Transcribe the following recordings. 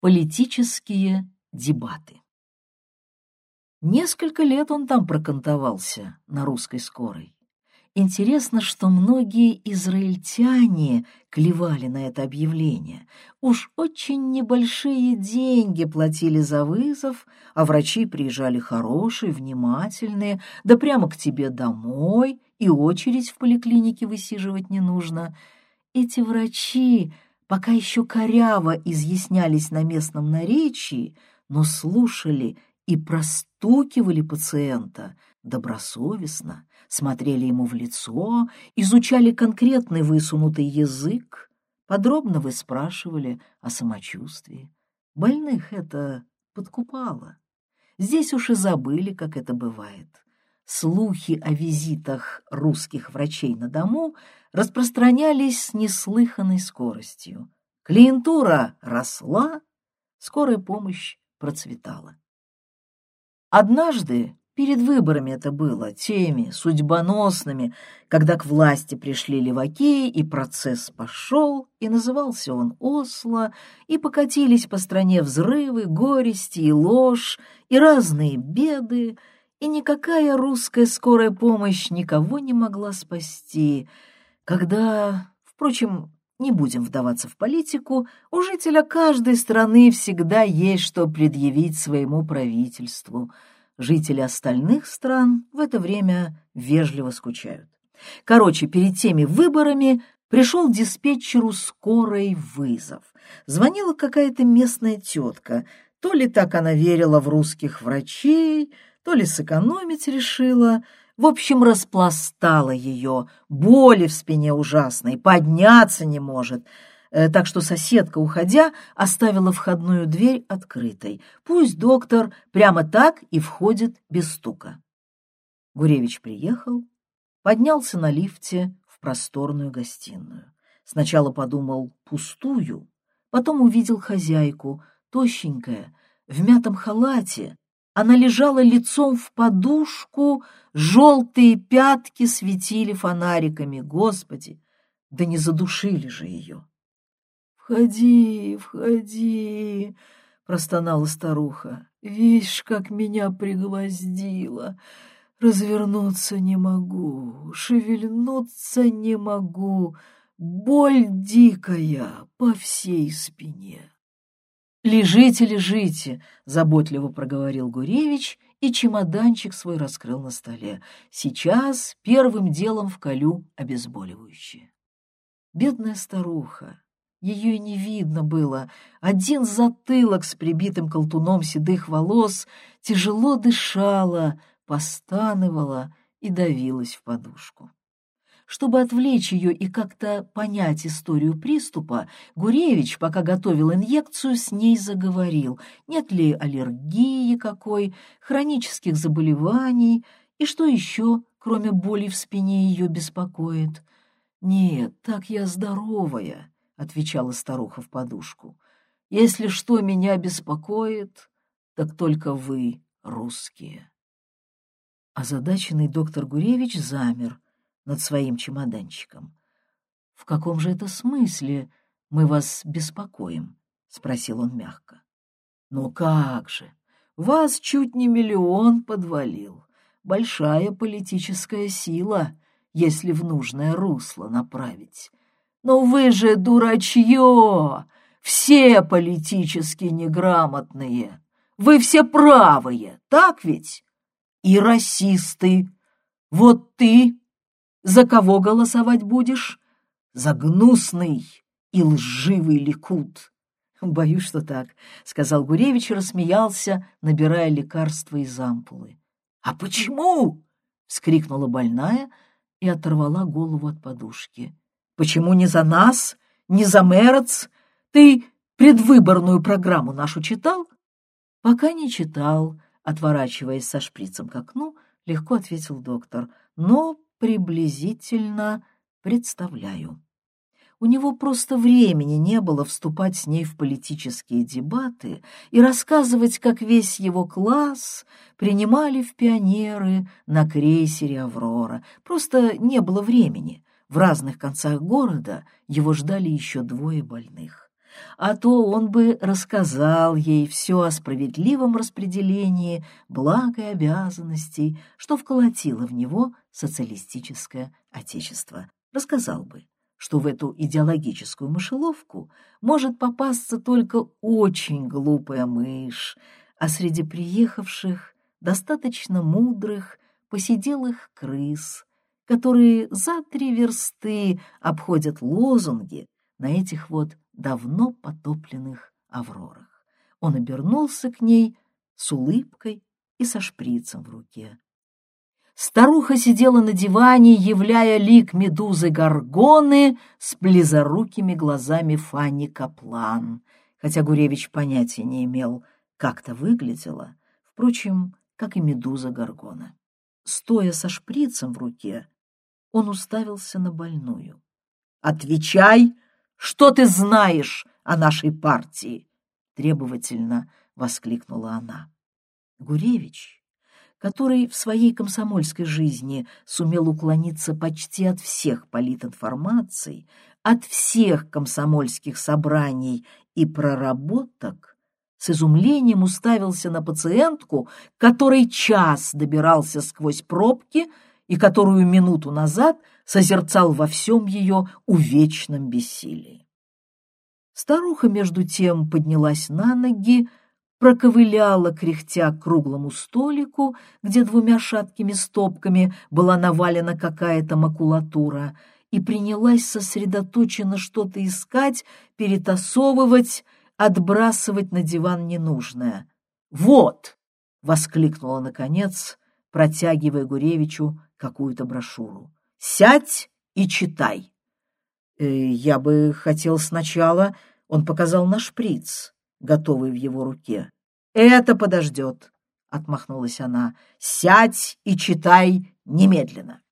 Политические дебаты. Несколько лет он там прокантовался на русской скорой. Интересно, что многие израильтяне клевали на это объявление. Уж очень небольшие деньги платили за вызов, а врачи приезжали хорошие, внимательные, да прямо к тебе домой, и очередь в поликлинике высиживать не нужно. Эти врачи пока еще коряво изъяснялись на местном наречии, но слушали и простукивали пациента добросовестно, смотрели ему в лицо, изучали конкретный высунутый язык, подробно выспрашивали о самочувствии. Больных это подкупало. Здесь уж и забыли, как это бывает. Слухи о визитах русских врачей на дому распространялись с неслыханной скоростью. Клиентура росла, скорая помощь процветала. Однажды, перед выборами это было, теми судьбоносными, когда к власти пришли леваки, и процесс пошел, и назывался он Осло, и покатились по стране взрывы, горести и ложь, и разные беды, и никакая русская скорая помощь никого не могла спасти, когда, впрочем, не будем вдаваться в политику, у жителя каждой страны всегда есть что предъявить своему правительству. Жители остальных стран в это время вежливо скучают. Короче, перед теми выборами пришел диспетчеру скорой вызов. Звонила какая-то местная тетка. То ли так она верила в русских врачей, то ли сэкономить решила. В общем, распластала ее, боли в спине ужасной, подняться не может. Э, так что соседка, уходя, оставила входную дверь открытой. Пусть доктор прямо так и входит без стука. Гуревич приехал, поднялся на лифте в просторную гостиную. Сначала подумал пустую, потом увидел хозяйку, тощенькая, в мятом халате, она лежала лицом в подушку, желтые пятки светили фонариками. Господи, да не задушили же ее. «Входи, входи!» — простонала старуха. «Вишь, как меня пригвоздило! Развернуться не могу, шевельнуться не могу, боль дикая по всей спине!» «Лежите, лежите!» — заботливо проговорил Гуревич и чемоданчик свой раскрыл на столе. «Сейчас первым делом вколю обезболивающее». Бедная старуха, ее и не видно было. Один затылок с прибитым колтуном седых волос тяжело дышала, постанывала и давилась в подушку. Чтобы отвлечь ее и как-то понять историю приступа, Гуревич, пока готовил инъекцию, с ней заговорил, нет ли аллергии какой, хронических заболеваний и что еще, кроме боли в спине, ее беспокоит. «Нет, так я здоровая», — отвечала старуха в подушку. «Если что меня беспокоит, так только вы, русские». Озадаченный доктор Гуревич замер — над своим чемоданчиком. «В каком же это смысле мы вас беспокоим?» — спросил он мягко. «Ну как же! Вас чуть не миллион подвалил. Большая политическая сила, если в нужное русло направить. Но вы же дурачье! Все политически неграмотные! Вы все правые, так ведь? И расисты! Вот ты за кого голосовать будешь? За гнусный и лживый Ликут. Боюсь, что так, — сказал Гуревич и рассмеялся, набирая лекарства из ампулы. — А почему? — вскрикнула больная и оторвала голову от подушки. — Почему не за нас, не за Мерц? Ты предвыборную программу нашу читал? — Пока не читал, — отворачиваясь со шприцем к окну, легко ответил доктор. — Но приблизительно представляю. У него просто времени не было вступать с ней в политические дебаты и рассказывать, как весь его класс принимали в пионеры на крейсере «Аврора». Просто не было времени. В разных концах города его ждали еще двое больных. а то он бы рассказал ей все о справедливом распределении благ и обязанностей, что вколотило в него социалистическое отечество. Рассказал бы, что в эту идеологическую мышеловку может попасться только очень глупая мышь, а среди приехавших достаточно мудрых, посиделых крыс, которые за три версты обходят лозунги на этих вот давно потопленных аврорах. Он обернулся к ней с улыбкой и со шприцем в руке. Старуха сидела на диване, являя лик медузы Горгоны с близорукими глазами Фанни Каплан, хотя Гуревич понятия не имел, как то выглядела, впрочем, как и медуза Горгона. Стоя со шприцем в руке, он уставился на больную. «Отвечай, что ты знаешь о нашей партии?» — требовательно воскликнула она. Гуревич, который в своей комсомольской жизни сумел уклониться почти от всех политинформаций, от всех комсомольских собраний и проработок, с изумлением уставился на пациентку, который час добирался сквозь пробки и которую минуту назад созерцал во всем ее увечном бессилии. Старуха, между тем, поднялась на ноги, проковыляла, кряхтя к круглому столику, где двумя шаткими стопками была навалена какая-то макулатура, и принялась сосредоточенно что-то искать, перетасовывать, отбрасывать на диван ненужное. «Вот!» — воскликнула, наконец, протягивая Гуревичу какую-то брошюру. «Сядь и читай!» э, «Я бы хотел сначала...» — он показал на шприц, готовый в его руке. «Это подождет!» — отмахнулась она. «Сядь и читай немедленно!»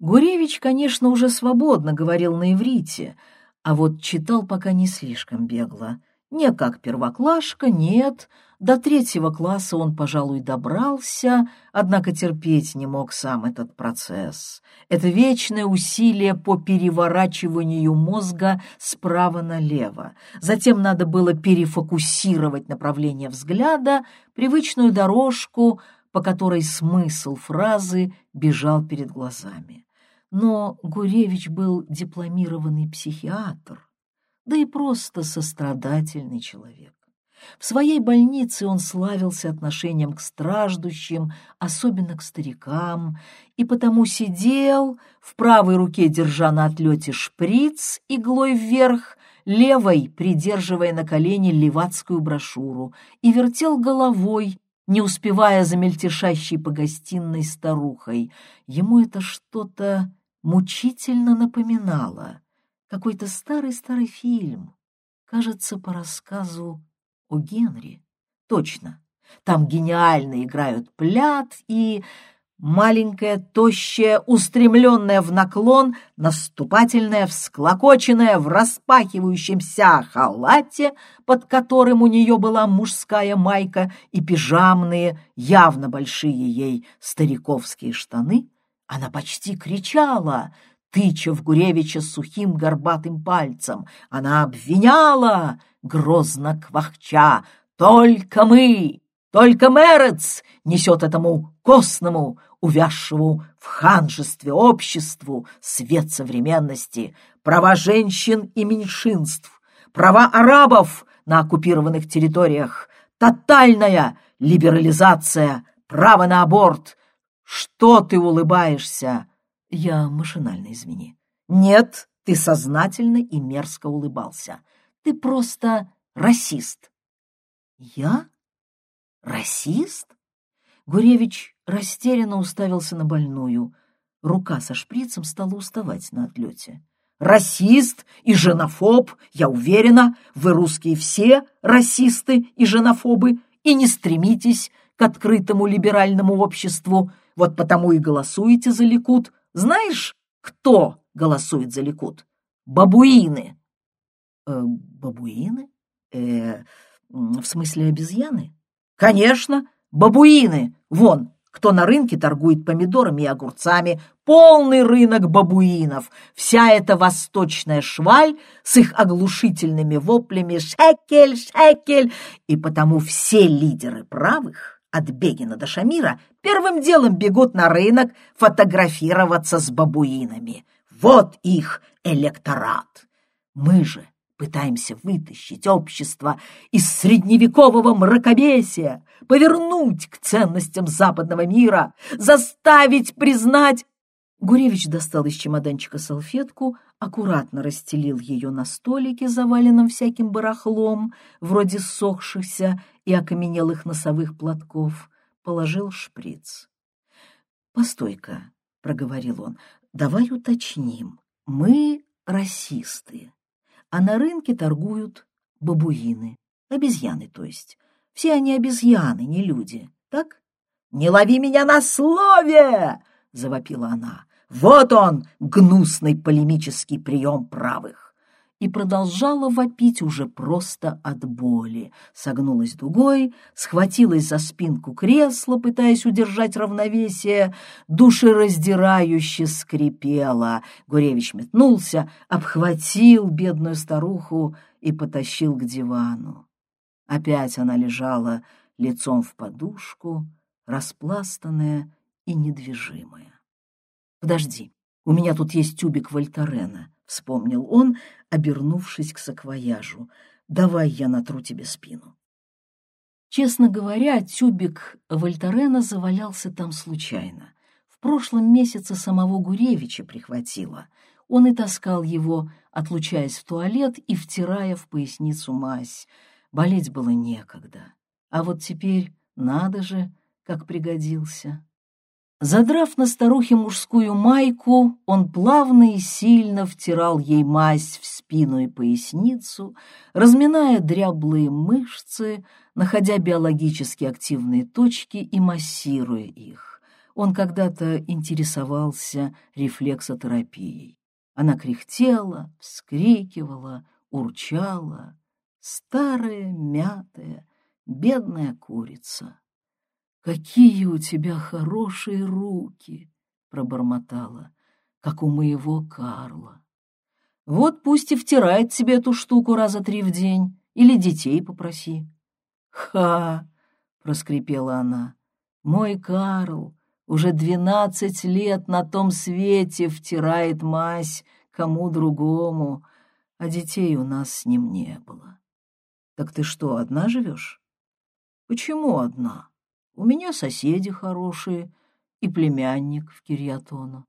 Гуревич, конечно, уже свободно говорил на иврите, а вот читал пока не слишком бегло. Не как первоклашка, нет, до третьего класса он, пожалуй, добрался, однако терпеть не мог сам этот процесс. Это вечное усилие по переворачиванию мозга справа налево. Затем надо было перефокусировать направление взгляда, привычную дорожку, по которой смысл фразы бежал перед глазами. Но Гуревич был дипломированный психиатр, да и просто сострадательный человек. В своей больнице он славился отношением к страждущим, особенно к старикам, и потому сидел, в правой руке держа на отлете шприц иглой вверх, левой придерживая на колени левацкую брошюру, и вертел головой, не успевая за мельтешащей по гостиной старухой. Ему это что-то мучительно напоминало. Какой-то старый-старый фильм, кажется, по рассказу о Генри. Точно, там гениально играют пляд и маленькая, тощая, устремленная в наклон, наступательная, всклокоченная в распахивающемся халате, под которым у нее была мужская майка и пижамные, явно большие ей стариковские штаны, она почти кричала, тыча в Гуревича сухим горбатым пальцем. Она обвиняла, грозно квахча, «Только мы, только Мерец несет этому костному, увязшему в ханжестве обществу свет современности, права женщин и меньшинств, права арабов на оккупированных территориях, тотальная либерализация, право на аборт. Что ты улыбаешься?» Я машинально, извини. Нет, ты сознательно и мерзко улыбался. Ты просто расист. Я? Расист? Гуревич растерянно уставился на больную. Рука со шприцем стала уставать на отлете. Расист и женофоб, я уверена, вы русские все расисты и женофобы, и не стремитесь к открытому либеральному обществу, вот потому и голосуете за Ликут. Знаешь, кто голосует за Ликут? Бабуины. Э, бабуины? Э, в смысле обезьяны? Конечно, бабуины. Вон, кто на рынке торгует помидорами и огурцами, полный рынок бабуинов, вся эта восточная шваль с их оглушительными воплями «Шекель! Шекель!» И потому все лидеры правых, от Бегина до Шамира, первым делом бегут на рынок фотографироваться с бабуинами. Вот их электорат. Мы же пытаемся вытащить общество из средневекового мракобесия, повернуть к ценностям западного мира, заставить признать... Гуревич достал из чемоданчика салфетку, аккуратно расстелил ее на столике, заваленном всяким барахлом, вроде сохшихся и окаменелых носовых платков, положил шприц. «Постой-ка», — проговорил он, — «давай уточним. Мы расисты а на рынке торгуют бабуины, обезьяны, то есть. Все они обезьяны, не люди, так? «Не лови меня на слове!» — завопила она. «Вот он, гнусный полемический прием правых!» И продолжала вопить уже просто от боли. Согнулась дугой, схватилась за спинку кресла, пытаясь удержать равновесие, душераздирающе скрипела. Гуревич метнулся, обхватил бедную старуху и потащил к дивану. Опять она лежала лицом в подушку, распластанная и недвижимая. «Подожди, у меня тут есть тюбик Вольтарена», — вспомнил он, обернувшись к саквояжу. «Давай я натру тебе спину». Честно говоря, тюбик Вольтарена завалялся там случайно. В прошлом месяце самого Гуревича прихватило. Он и таскал его, отлучаясь в туалет и втирая в поясницу мазь. Болеть было некогда. А вот теперь, надо же, как пригодился. Задрав на старухе мужскую майку, он плавно и сильно втирал ей мазь в спину и поясницу, разминая дряблые мышцы, находя биологически активные точки и массируя их. Он когда-то интересовался рефлексотерапией. Она кряхтела, вскрикивала, урчала. Старая, мятая, бедная курица. «Какие у тебя хорошие руки!» — пробормотала, как у моего Карла. «Вот пусть и втирает себе эту штуку раза три в день, или детей попроси». «Ха!» — проскрипела она. «Мой Карл уже двенадцать лет на том свете втирает мазь кому другому, а детей у нас с ним не было». «Так ты что, одна живешь?» «Почему одна?» У меня соседи хорошие и племянник в Кирьятону.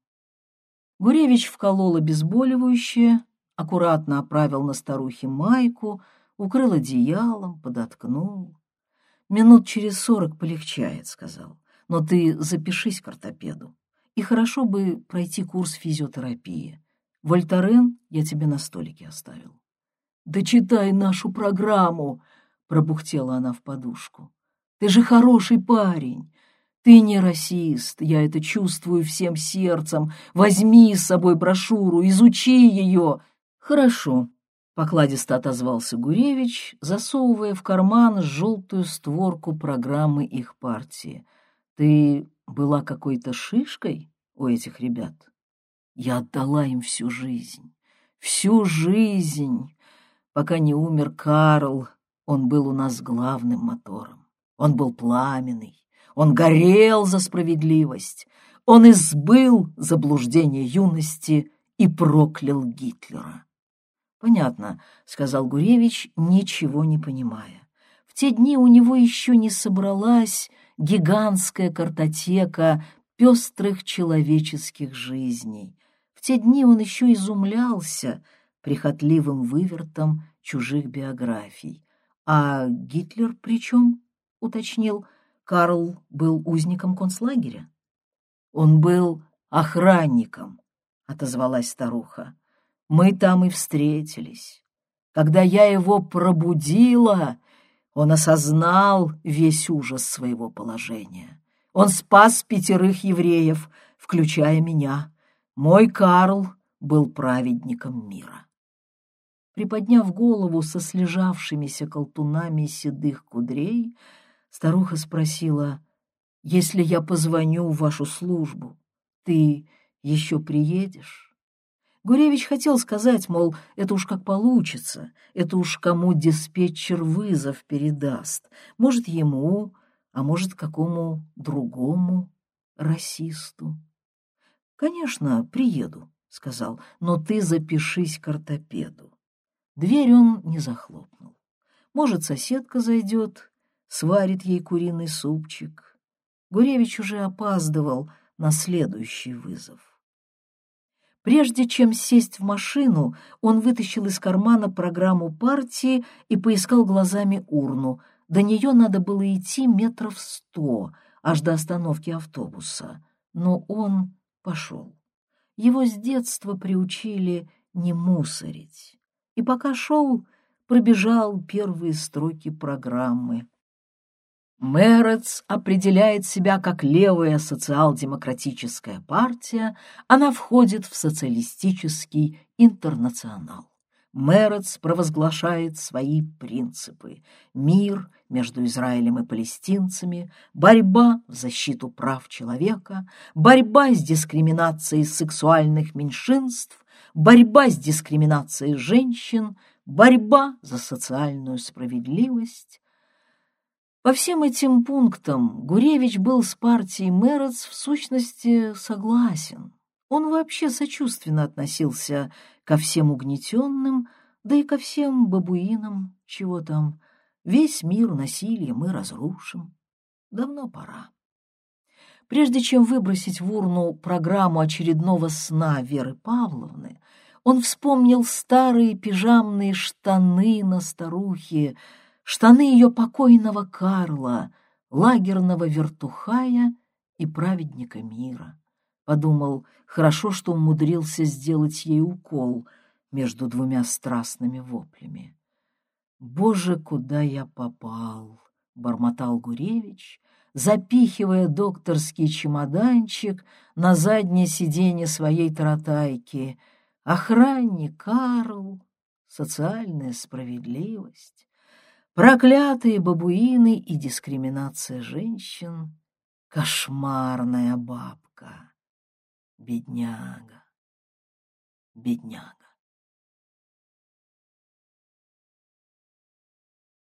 Гуревич вколол обезболивающее, аккуратно оправил на старухе майку, укрыл одеялом, подоткнул. «Минут через сорок полегчает», — сказал. «Но ты запишись к ортопеду. И хорошо бы пройти курс физиотерапии. Вольтарен я тебе на столике оставил». «Да читай нашу программу!» — пробухтела она в подушку. Ты же хороший парень. Ты не расист, я это чувствую всем сердцем. Возьми с собой брошюру, изучи ее. Хорошо, покладисто отозвался Гуревич, засовывая в карман желтую створку программы их партии. Ты была какой-то шишкой у этих ребят? Я отдала им всю жизнь, всю жизнь. Пока не умер Карл, он был у нас главным мотором. Он был пламенный, он горел за справедливость, он избыл заблуждение юности и проклял Гитлера. «Понятно», — сказал Гуревич, ничего не понимая. В те дни у него еще не собралась гигантская картотека пестрых человеческих жизней. В те дни он еще изумлялся прихотливым вывертом чужих биографий. А Гитлер при чем? Уточнил. Карл был узником концлагеря. Он был охранником, отозвалась старуха. Мы там и встретились. Когда я его пробудила, он осознал весь ужас своего положения. Он спас пятерых евреев, включая меня. Мой Карл был праведником мира. Приподняв голову со слежавшимися колтунами седых кудрей, Старуха спросила, если я позвоню в вашу службу, ты еще приедешь? Гуревич хотел сказать, мол, это уж как получится, это уж кому диспетчер вызов передаст, может, ему, а может, какому другому расисту. «Конечно, приеду», — сказал, — «но ты запишись к ортопеду». Дверь он не захлопнул. Может, соседка зайдет, сварит ей куриный супчик. Гуревич уже опаздывал на следующий вызов. Прежде чем сесть в машину, он вытащил из кармана программу партии и поискал глазами урну. До нее надо было идти метров сто, аж до остановки автобуса. Но он пошел. Его с детства приучили не мусорить. И пока шел, пробежал первые строки программы. Мерец определяет себя как левая социал-демократическая партия, она входит в социалистический интернационал. Мерец провозглашает свои принципы. Мир между Израилем и палестинцами, борьба в защиту прав человека, борьба с дискриминацией сексуальных меньшинств, борьба с дискриминацией женщин, борьба за социальную справедливость, по всем этим пунктам Гуревич был с партией Мерец в сущности согласен. Он вообще сочувственно относился ко всем угнетенным, да и ко всем бабуинам, чего там. Весь мир насилия мы разрушим. Давно пора. Прежде чем выбросить в урну программу очередного сна Веры Павловны, он вспомнил старые пижамные штаны на старухе, штаны ее покойного Карла, лагерного вертухая и праведника мира. Подумал, хорошо, что умудрился сделать ей укол между двумя страстными воплями. «Боже, куда я попал!» — бормотал Гуревич, запихивая докторский чемоданчик на заднее сиденье своей таратайки. Охранник Карл, социальная справедливость. Проклятые бабуины и дискриминация женщин. Кошмарная бабка. Бедняга. Бедняга.